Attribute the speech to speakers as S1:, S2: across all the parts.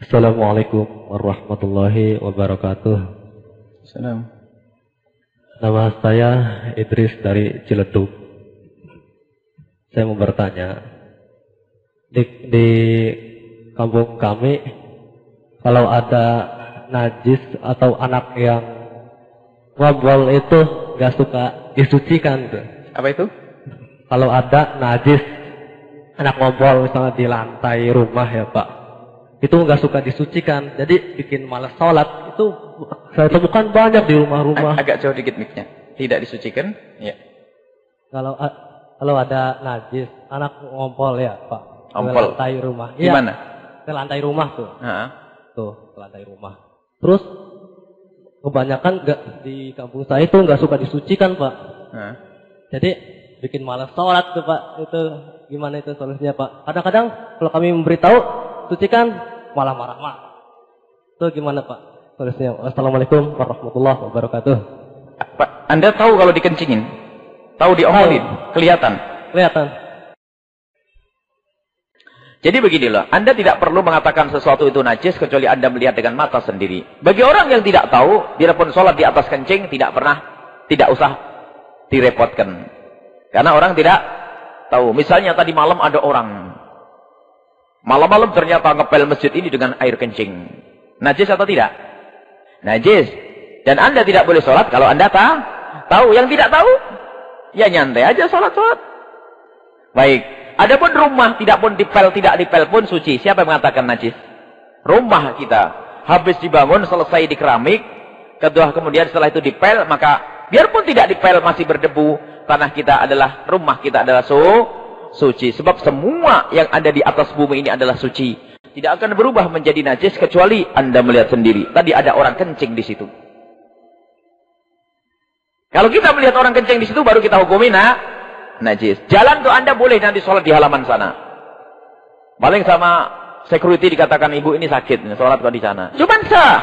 S1: Assalamualaikum warahmatullahi wabarakatuh.
S2: Salam.
S1: Nama saya Idris dari Ciledug. Saya mau bertanya, di, di kampung kami, kalau ada najis atau anak yang ngobrol itu nggak suka disucikan tuh.
S2: Apa itu?
S1: Kalau ada najis anak ngobrol misalnya di lantai rumah ya Pak, itu nggak suka disucikan, jadi bikin malas sholat. Itu saya temukan banyak di rumah-rumah.
S2: Ag- Agak jauh dikit mic-nya. Tidak disucikan? Ya.
S1: Kalau kalau ada najis anak ngompol ya Pak,
S2: Ngompol.
S1: lantai rumah.
S2: Di
S1: Iya,
S2: mana?
S1: Ke lantai rumah tuh,
S2: Heeh.
S1: tuh ke lantai rumah. Terus kebanyakan nggak di kampung saya itu nggak suka disucikan Pak.
S2: Heeh.
S1: Jadi bikin malas sholat tuh Pak. Itu gimana itu solusinya Pak? Kadang-kadang kalau kami memberitahu sucikan malah marah-marah. Itu gimana Pak? Solusinya. Assalamualaikum warahmatullahi wabarakatuh.
S2: Pak, Anda tahu kalau dikencingin? Tahu diomolin? Kelihatan.
S1: Kelihatan.
S2: Jadi begini loh, Anda tidak perlu mengatakan sesuatu itu najis kecuali Anda melihat dengan mata sendiri. Bagi orang yang tidak tahu, dia pun sholat di atas kencing tidak pernah, tidak usah direpotkan. Karena orang tidak tahu. Misalnya tadi malam ada orang. Malam-malam ternyata ngepel masjid ini dengan air kencing. Najis atau tidak? Najis. Dan Anda tidak boleh sholat kalau Anda tak tahu. Yang tidak tahu, ya nyantai aja sholat-sholat. Baik. Adapun rumah tidak pun dipel, tidak dipel pun suci. Siapa yang mengatakan najis? Rumah kita. Habis dibangun, selesai di keramik. Kedua kemudian setelah itu dipel, maka biarpun tidak dipel masih berdebu. Tanah kita adalah, rumah kita adalah su, suci. Sebab semua yang ada di atas bumi ini adalah suci. Tidak akan berubah menjadi najis kecuali Anda melihat sendiri. Tadi ada orang kencing di situ. Kalau kita melihat orang kencing di situ baru kita hukumi nah, najis. Jalan tuh Anda boleh nanti sholat di halaman sana. Paling sama security dikatakan ibu ini sakit, sholat kok di sana. Cuman sah.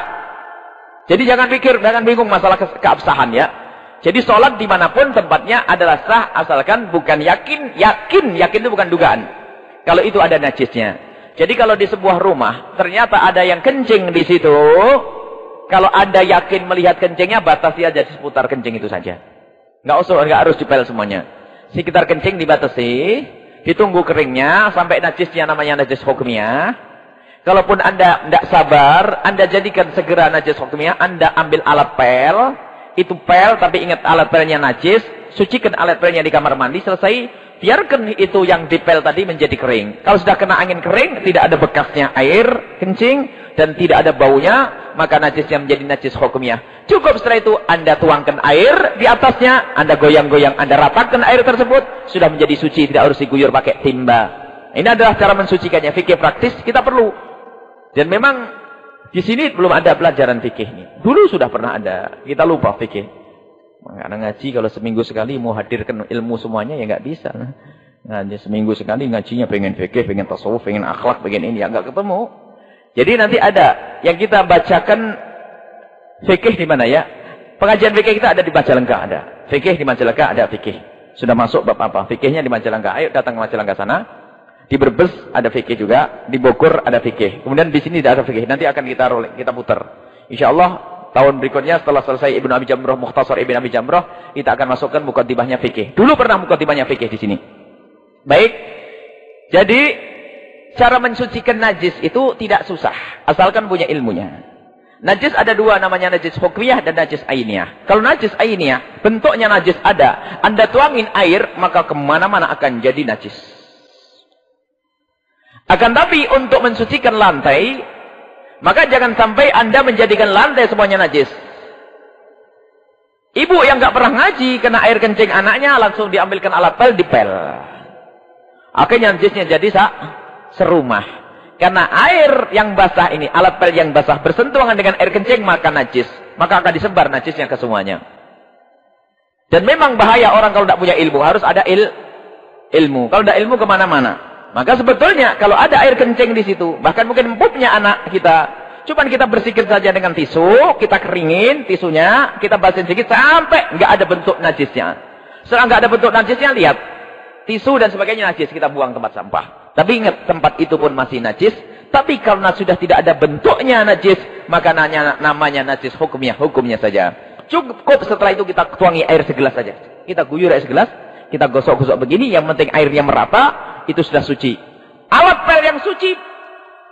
S2: Jadi jangan pikir, jangan bingung masalah ke keabsahan ya. Jadi sholat di mana pun tempatnya adalah sah asalkan bukan yakin, yakin, yakin itu bukan dugaan. Kalau itu ada najisnya. Jadi kalau di sebuah rumah ternyata ada yang kencing di situ, kalau anda yakin melihat kencingnya batasi aja seputar kencing itu saja. Nggak usah, nggak harus dipel semuanya. Sekitar kencing dibatasi, ditunggu keringnya sampai najisnya namanya najis hukumnya. Kalaupun anda tidak sabar, anda jadikan segera najis hukumnya, anda ambil alat pel, itu pel tapi ingat alat pelnya najis, sucikan alat pelnya di kamar mandi, selesai, biarkan itu yang dipel tadi menjadi kering. Kalau sudah kena angin kering, tidak ada bekasnya air, kencing, dan tidak ada baunya, maka najisnya menjadi najis hukumnya. Cukup setelah itu anda tuangkan air di atasnya, anda goyang-goyang, anda ratakan air tersebut, sudah menjadi suci, tidak harus diguyur pakai timba. Ini adalah cara mensucikannya. Fikih praktis kita perlu. Dan memang di sini belum ada pelajaran fikih ini. Dulu sudah pernah ada, kita lupa fikih. Karena ngaji kalau seminggu sekali mau hadirkan ilmu semuanya ya nggak bisa. Ngaji seminggu sekali ngajinya pengen fikih, pengen tasawuf, pengen akhlak, pengen ini ya nggak ketemu. Jadi nanti ada yang kita bacakan fikih di mana ya? Pengajian fikih kita ada di Majalengka ada. Fikih di Majalengka ada fikih. Sudah masuk bab apa? Fikihnya di Majalengka. Ayo datang ke Majalengka sana. Di Brebes ada fikih juga, di Bogor ada fikih. Kemudian di sini tidak ada fikih. Nanti akan kita rolling, kita putar. Insyaallah tahun berikutnya setelah selesai Ibnu Abi Jamroh, Mukhtasar Ibnu Abi Jamroh, kita akan masukkan mukadimahnya fikih. Dulu pernah mukadimahnya fikih di sini. Baik. Jadi cara mensucikan najis itu tidak susah, asalkan punya ilmunya. Najis ada dua namanya najis hukwiyah dan najis ainiyah. Kalau najis ainiyah, bentuknya najis ada. Anda tuangin air, maka ke mana-mana akan jadi najis. Akan tapi untuk mensucikan lantai, maka jangan sampai anda menjadikan lantai semuanya najis. Ibu yang nggak pernah ngaji, kena air kencing anaknya, langsung diambilkan alat pel, dipel. Akhirnya najisnya jadi sak serumah. Karena air yang basah ini, alat pel yang basah bersentuhan dengan air kencing, maka najis. Maka akan disebar najisnya ke semuanya. Dan memang bahaya orang kalau tidak punya ilmu. Harus ada il ilmu. Kalau tidak ilmu ke mana-mana. Maka sebetulnya kalau ada air kencing di situ, bahkan mungkin empuknya anak kita, cuman kita bersihkan saja dengan tisu, kita keringin tisunya, kita basuhin sedikit sampai nggak ada bentuk najisnya. Setelah nggak ada bentuk najisnya, lihat tisu dan sebagainya najis, kita buang tempat sampah. Tapi ingat tempat itu pun masih najis, Tapi karena sudah tidak ada bentuknya najis, maka nanya, namanya najis hukumnya, hukumnya saja. Cukup setelah itu kita tuangi air segelas saja. Kita guyur air segelas, kita gosok-gosok begini, yang penting airnya merata, itu sudah suci. Alat pel yang suci,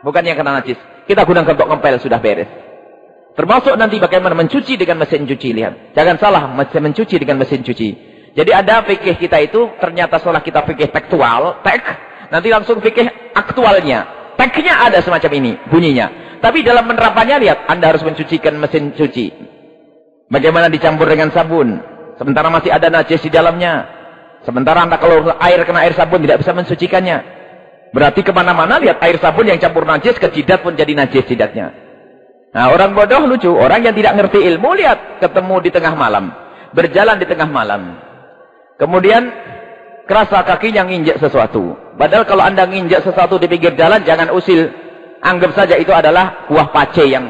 S2: bukan yang kena najis. Kita gunakan untuk ngempel, sudah beres. Termasuk nanti bagaimana mencuci dengan mesin cuci, lihat. Jangan salah, mesin mencuci dengan mesin cuci. Jadi ada fikih kita itu ternyata setelah kita fikih tekstual, tek, nanti langsung fikih aktualnya. Teknya ada semacam ini bunyinya. Tapi dalam penerapannya lihat, Anda harus mencucikan mesin cuci. Bagaimana dicampur dengan sabun? Sementara masih ada najis di dalamnya. Sementara Anda kalau air kena air sabun tidak bisa mensucikannya. Berarti ke mana-mana lihat air sabun yang campur najis ke jidat pun jadi najis jidatnya. Nah orang bodoh lucu, orang yang tidak ngerti ilmu lihat ketemu di tengah malam. Berjalan di tengah malam. Kemudian kerasa kakinya nginjak sesuatu. Padahal kalau anda nginjak sesuatu di pinggir jalan, jangan usil. Anggap saja itu adalah buah pace yang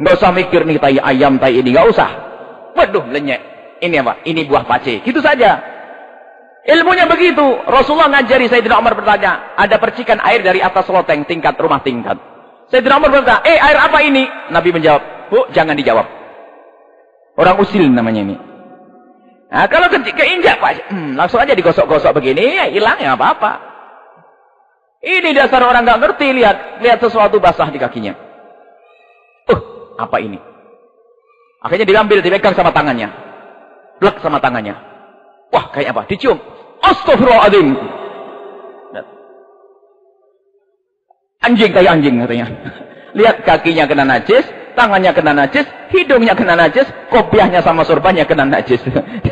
S2: nggak usah mikir nih tai ayam, tai ini nggak usah. Waduh, lenyek. Ini apa? Ini buah pace. Gitu saja. Ilmunya begitu. Rasulullah ngajari tidak Umar bertanya, ada percikan air dari atas loteng tingkat rumah tingkat. Tidak Umar bertanya, eh air apa ini? Nabi menjawab, bu jangan dijawab. Orang usil namanya ini. Nah, kalau ke, keinjak Pak, hmm, langsung aja digosok-gosok begini, ya hilang ya apa-apa. Ini dasar orang nggak ngerti, lihat lihat sesuatu basah di kakinya. Uh, apa ini? Akhirnya diambil, dipegang sama tangannya. Blek sama tangannya. Wah, kayak apa? Dicium. Astagfirullahaladzim. Anjing kayak anjing katanya. Lihat kakinya kena najis, tangannya kena najis, hidungnya kena najis, kopiahnya sama surbannya kena najis.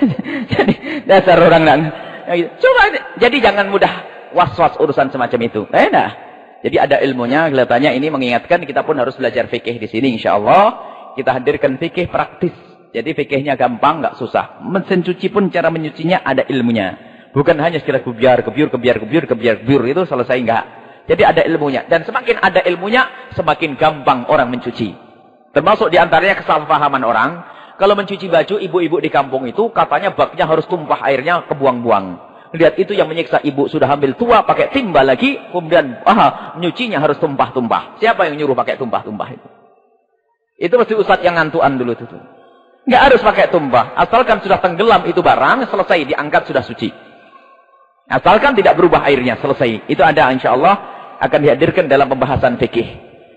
S2: jadi dasar orang dan coba jadi jangan mudah was-was urusan semacam itu. Eh nah. Jadi ada ilmunya, kelihatannya ini mengingatkan kita pun harus belajar fikih di sini insyaallah. Kita hadirkan fikih praktis. Jadi fikihnya gampang, nggak susah. Mesin cuci pun cara menyucinya ada ilmunya. Bukan hanya sekedar kebiar, kebiur, kebiar, kebiur, kebiar, kebiur itu selesai enggak. Jadi ada ilmunya. Dan semakin ada ilmunya, semakin gampang orang mencuci. Termasuk di antaranya kesalahpahaman orang. Kalau mencuci baju, ibu-ibu di kampung itu katanya baknya harus tumpah airnya kebuang-buang. Lihat itu yang menyiksa ibu sudah hamil tua pakai timba lagi. Kemudian ah, nyucinya harus tumpah-tumpah. Siapa yang nyuruh pakai tumpah-tumpah itu? Itu mesti ustadz yang ngantuan dulu itu. Nggak harus pakai tumpah. Asalkan sudah tenggelam itu barang, selesai diangkat sudah suci. Asalkan tidak berubah airnya, selesai. Itu ada insya Allah akan dihadirkan dalam pembahasan fikih.